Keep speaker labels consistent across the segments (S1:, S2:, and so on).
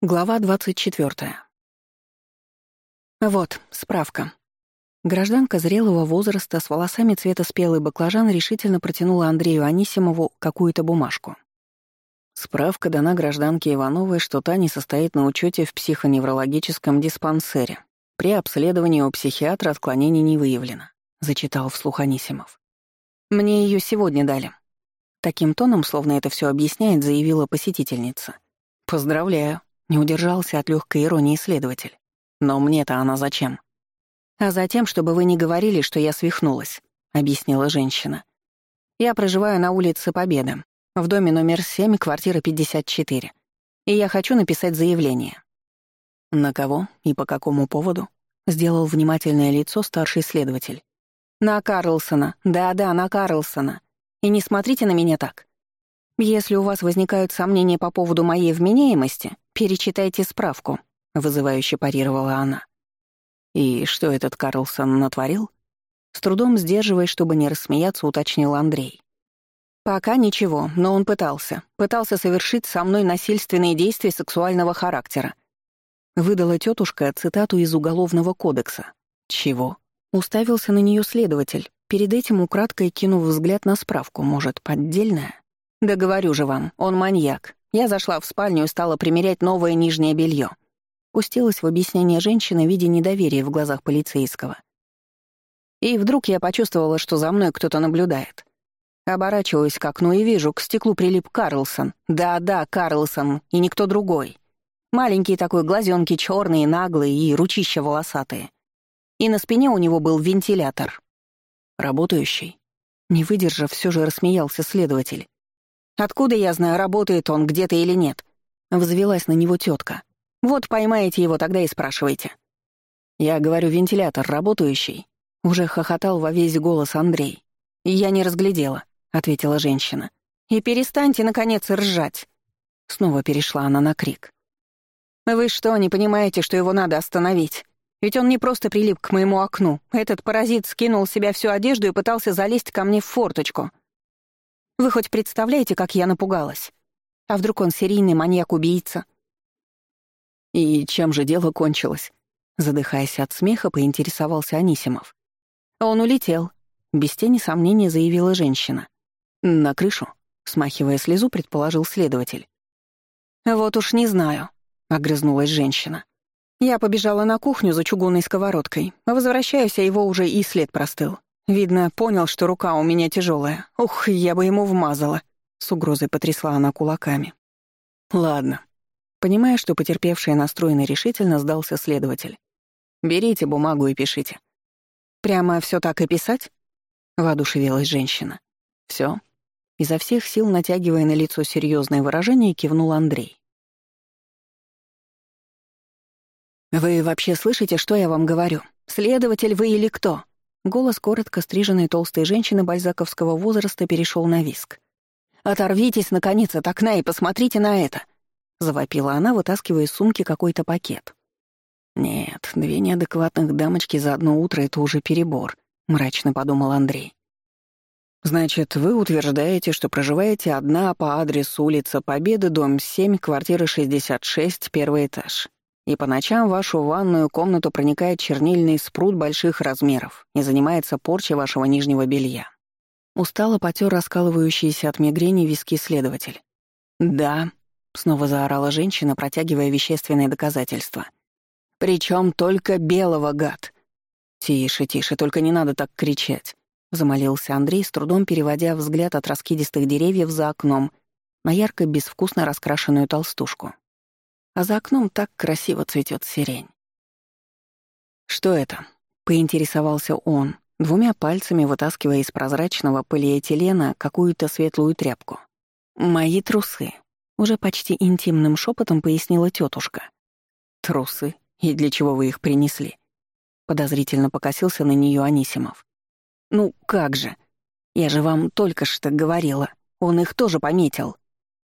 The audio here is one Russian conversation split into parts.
S1: Глава 24. Вот, справка. Гражданка зрелого возраста с волосами цвета спелый баклажан решительно протянула Андрею Анисимову какую-то бумажку. Справка дана гражданке Ивановой, что та не состоит на учете в психоневрологическом диспансере. При обследовании у психиатра отклонений не выявлено, зачитал вслух Анисимов. Мне ее сегодня дали. Таким тоном, словно это все объясняет, заявила посетительница. Поздравляю, не удержался от легкой иронии следователь. «Но мне-то она зачем?» «А затем, чтобы вы не говорили, что я свихнулась», — объяснила женщина. «Я проживаю на улице Победы, в доме номер 7, квартира 54, и я хочу написать заявление». «На кого и по какому поводу?» — сделал внимательное лицо старший следователь. «На Карлсона. Да-да, на Карлсона. И не смотрите на меня так. Если у вас возникают сомнения по поводу моей вменяемости, «Перечитайте справку», — вызывающе парировала она. «И что этот Карлсон натворил?» С трудом сдерживая, чтобы не рассмеяться, уточнил Андрей. «Пока ничего, но он пытался. Пытался совершить со мной насильственные действия сексуального характера». Выдала тетушка цитату из Уголовного кодекса. «Чего?» Уставился на нее следователь, перед этим украдкой кинув взгляд на справку, может, поддельная? «Да говорю же вам, он маньяк, я зашла в спальню и стала примерять новое нижнее белье. Пустилась в объяснение женщины, видя недоверие в глазах полицейского. И вдруг я почувствовала, что за мной кто-то наблюдает. Оборачиваюсь к окну и вижу, к стеклу прилип Карлсон. Да-да, Карлсон, и никто другой. Маленькие такой, глазенки черные, наглые и ручища волосатые. И на спине у него был вентилятор. Работающий. Не выдержав, все же рассмеялся следователь. Откуда я знаю, работает он где-то или нет?» Взвелась на него тетка. «Вот поймаете его тогда и спрашивайте». «Я говорю, вентилятор работающий?» Уже хохотал во весь голос Андрей. «Я не разглядела», — ответила женщина. «И перестаньте, наконец, ржать!» Снова перешла она на крик. «Вы что, не понимаете, что его надо остановить? Ведь он не просто прилип к моему окну. Этот паразит скинул с себя всю одежду и пытался залезть ко мне в форточку. Вы хоть представляете, как я напугалась? А вдруг он серийный маньяк-убийца?» «И чем же дело кончилось?» Задыхаясь от смеха, поинтересовался Анисимов. «Он улетел», — без тени сомнения заявила женщина. «На крышу», — смахивая слезу, предположил следователь. «Вот уж не знаю», — огрызнулась женщина. «Я побежала на кухню за чугунной сковородкой. Возвращаюсь, а его уже и след простыл. Видно, понял, что рука у меня тяжелая. Ух, я бы ему вмазала. С угрозой потрясла она кулаками. Ладно. Понимая, что потерпевший настроена решительно, сдался следователь. «Берите бумагу и пишите». «Прямо все так и писать?» — воодушевилась женщина. Все. Изо всех сил, натягивая на лицо серьезное выражение, кивнул Андрей. «Вы вообще слышите, что я вам говорю? Следователь вы или кто?» Голос коротко стриженной толстой женщины бальзаковского возраста перешел на виск. «Оторвитесь, наконец, от окна и посмотрите на это!» — завопила она, вытаскивая из сумки какой-то пакет. «Нет, две неадекватных дамочки за одно утро — это уже перебор», — мрачно подумал Андрей. «Значит, вы утверждаете, что проживаете одна по адресу улица Победы, дом 7, квартира 66, первый этаж и по ночам в вашу ванную комнату проникает чернильный спрут больших размеров и занимается порчей вашего нижнего белья. Устало потер раскалывающиеся от мигрени виски следователь. «Да», — снова заорала женщина, протягивая вещественные доказательства. «Причем только белого, гад!» «Тише, тише, только не надо так кричать», — замолился Андрей, с трудом переводя взгляд от раскидистых деревьев за окном на ярко-безвкусно раскрашенную толстушку а за окном так красиво цветет сирень. «Что это?» — поинтересовался он, двумя пальцами вытаскивая из прозрачного полиэтилена какую-то светлую тряпку. «Мои трусы», — уже почти интимным шепотом пояснила тетушка. «Трусы? И для чего вы их принесли?» Подозрительно покосился на нее Анисимов. «Ну как же? Я же вам только что говорила. Он их тоже пометил».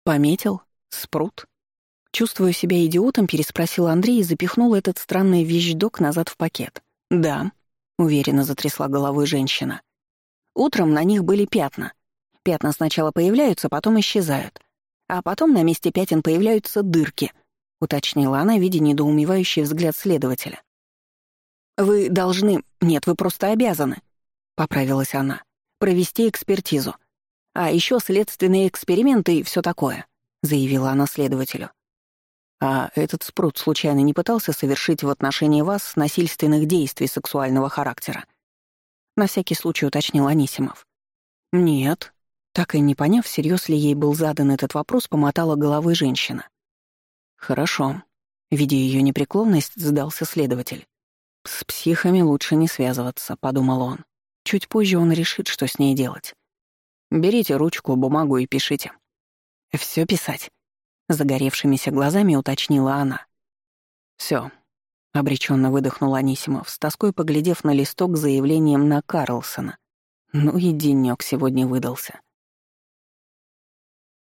S1: «Пометил? Спрут?» Чувствуя себя идиотом, переспросил Андрей и запихнул этот странный вещдок назад в пакет. «Да», — уверенно затрясла головой женщина. Утром на них были пятна. Пятна сначала появляются, потом исчезают. А потом на месте пятен появляются дырки, — уточнила она, видя недоумевающий взгляд следователя. «Вы должны... Нет, вы просто обязаны», — поправилась она, — «провести экспертизу. А еще следственные эксперименты и все такое», — заявила она следователю. А этот спрут случайно не пытался совершить в отношении вас насильственных действий сексуального характера? На всякий случай уточнил Анисимов. Нет. Так и не поняв, всерьез ли ей был задан этот вопрос, помотала головой женщина. Хорошо. Видя ее непреклонность, сдался следователь. «С психами лучше не связываться», — подумал он. Чуть позже он решит, что с ней делать. «Берите ручку, бумагу и пишите». «Все писать?» Загоревшимися глазами уточнила она. Все. обреченно выдохнул Анисимов, с тоской поглядев на листок с заявлением на Карлсона. Ну и денёк сегодня выдался.